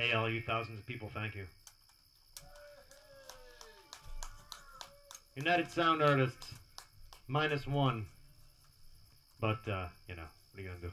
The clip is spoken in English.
Hey, all you thousands of people, thank you. United Sound Artists, minus one. But, uh, you know, what are you going to do?